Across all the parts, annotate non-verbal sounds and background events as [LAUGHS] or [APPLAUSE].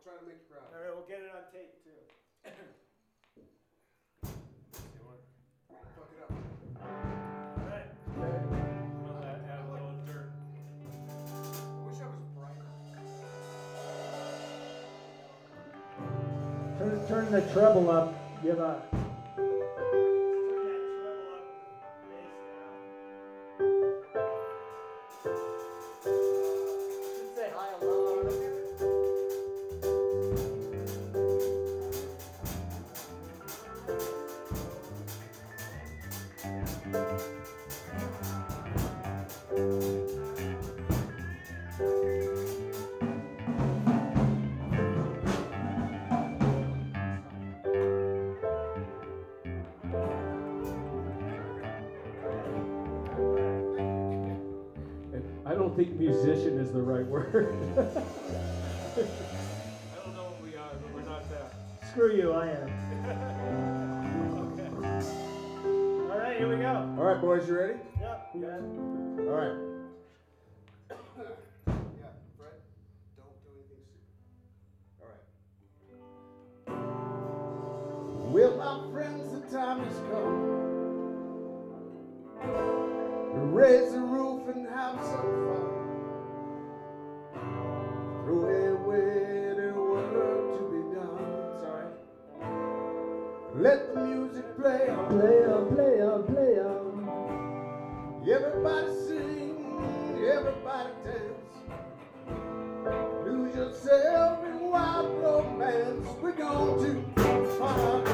I'll try to make you proud. All right, we'll get it on tape too. [COUGHS] Fuck it up. All right. We'll add, add a little dirt. I wish I was brighter. Turn, turn the treble up. Give a. Screw you, I am. All right, here we go. All right, boys, you ready? Yep. All right. yeah, Fred, don't do anything stupid. All right. Well, my friends, the time has come to raise the roof and have some fun. The music play on. Play play play. Everybody sing, everybody dance. Lose yourself in wild romance. We're going to party,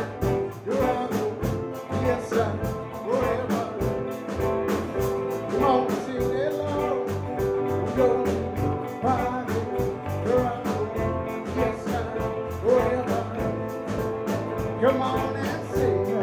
around yes, sir, forever. Come on, sing along. We're going to party, around yes, sir, forever. Come on and sing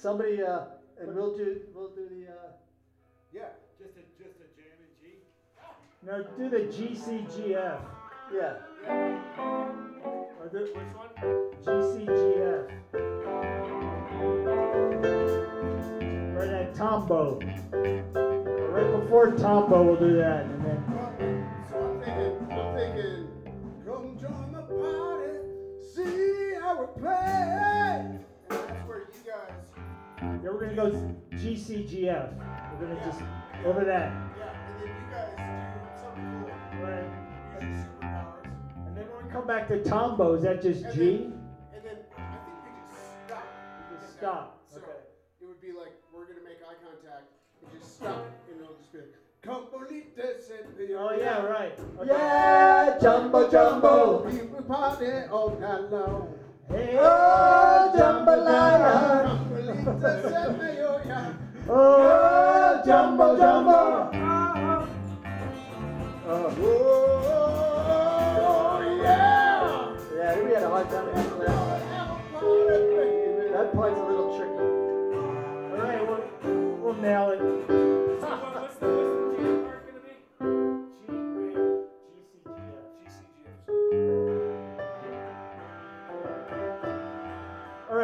Somebody, uh, and we'll do, we'll do the, uh, Yeah. Just a just a jam and G. no, do the GCGF. Yeah, Or the, which one? GCGF. Right at Tombo. Right before Tombo, we'll do that, and then. So I'm thinking, I'm thinking, come join the party. will play. And that's where you guys, Yeah, we're gonna go GCGF. We're gonna just over that. yeah, and then you guys do something cool. Right. Superpowers. And then when we come back to Tombo, is that just And G? then, and then I think we just stop. Just Okay. stop. So Okay. it would be like we're gonna make eye contact and just stop, and it'll just be like, Compolite said the Oh yeah, right. Okay. Yeah, jumbo jumbo. People party all night long. Hey, Oh, jambalaya. Compolite said the yo yeah. Oh, jumbo jumbo. Oh yeah. Yeah, we had a hard time answering that. Have a party, baby. That part's a little tricky. All right, we'll, we'll nail it.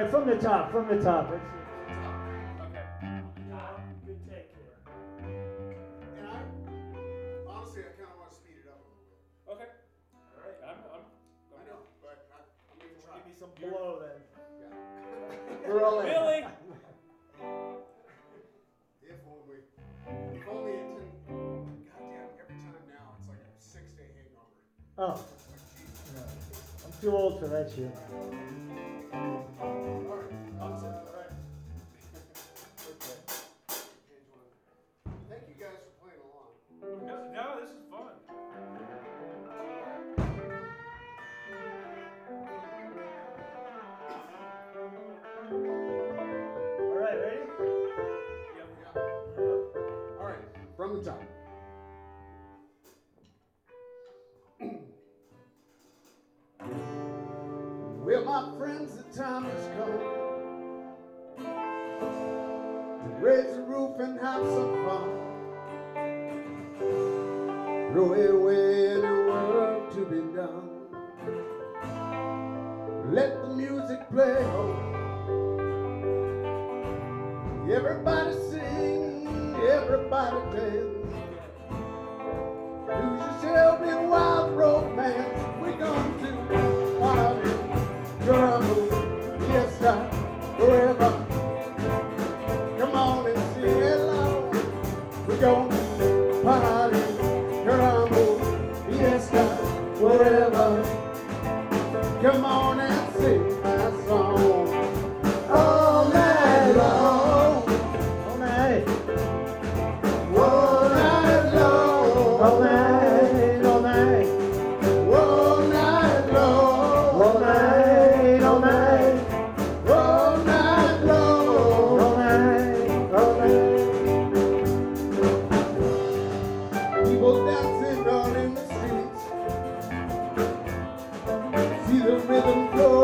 Right, from the top, from the top. Let's see. Okay. Good take here. And I honestly, I kind of want to speed it up a little bit. Okay. All right. I'm, I'm, know, but I, I'm gonna try. Give me some blow then. We're all in. Really? If only. If only it. Goddamn, every time now it's like a six day hangover. Oh, no. I'm too old for that shit. Away any work to be done. Let the music play on. Everybody sing, everybody dance. Rhythm flowing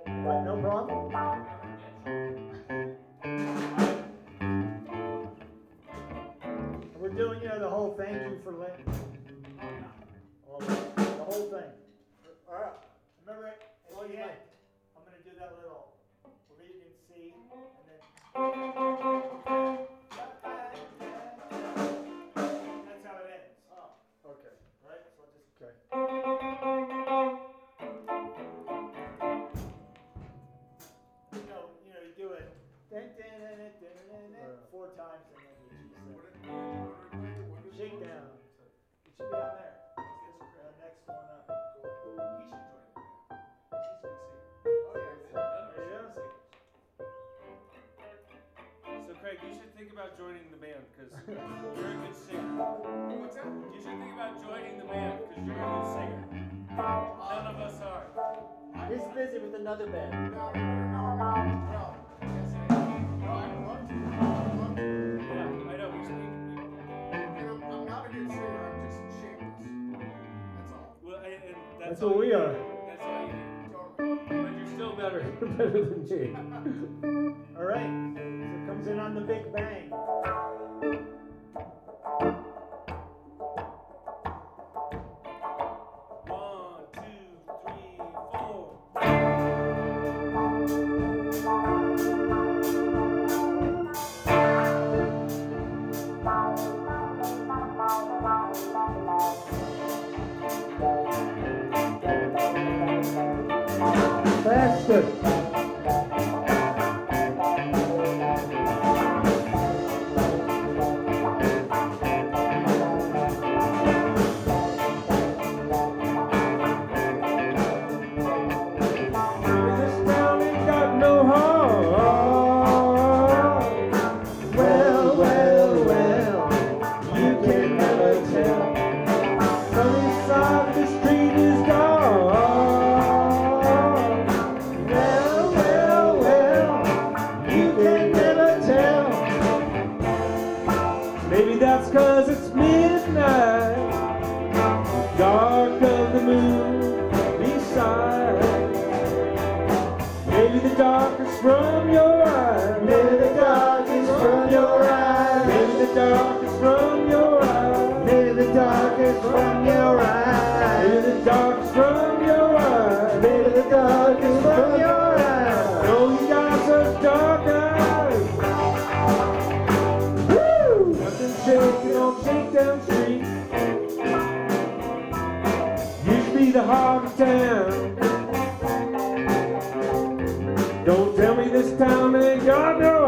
What, no problem? We're doing, you know, the whole thank you for letting. The whole thing. All right. Remember it. At the end, I'm going to do that little read and C. and then. Think about joining the band because you're a good singer. What's that? You should think about joining the band because you're a good singer. None of us are. He's busy with another band. No, no, no, no, no, no. Yes, I am. No, I'd love to. I'd love to. Yeah, I know. We should, I'm, I'm not a good singer. I'm just shameless. That's all. well, and, and that's, That's all what we are. need. That's all you need. Totally. But you're still better. [LAUGHS] Better than me. [LAUGHS] All right. Comes on the Big Bang. The darkest from your eyes. Maybe the darkest from your eyes. Maybe the darkest from your eyes. Maybe the darkest from your eyes. Oh, you got such dark eyes. Woo! Nothing shaking on Shakedown Street. Used to be the heart of town. Don't tell me this town ain't got no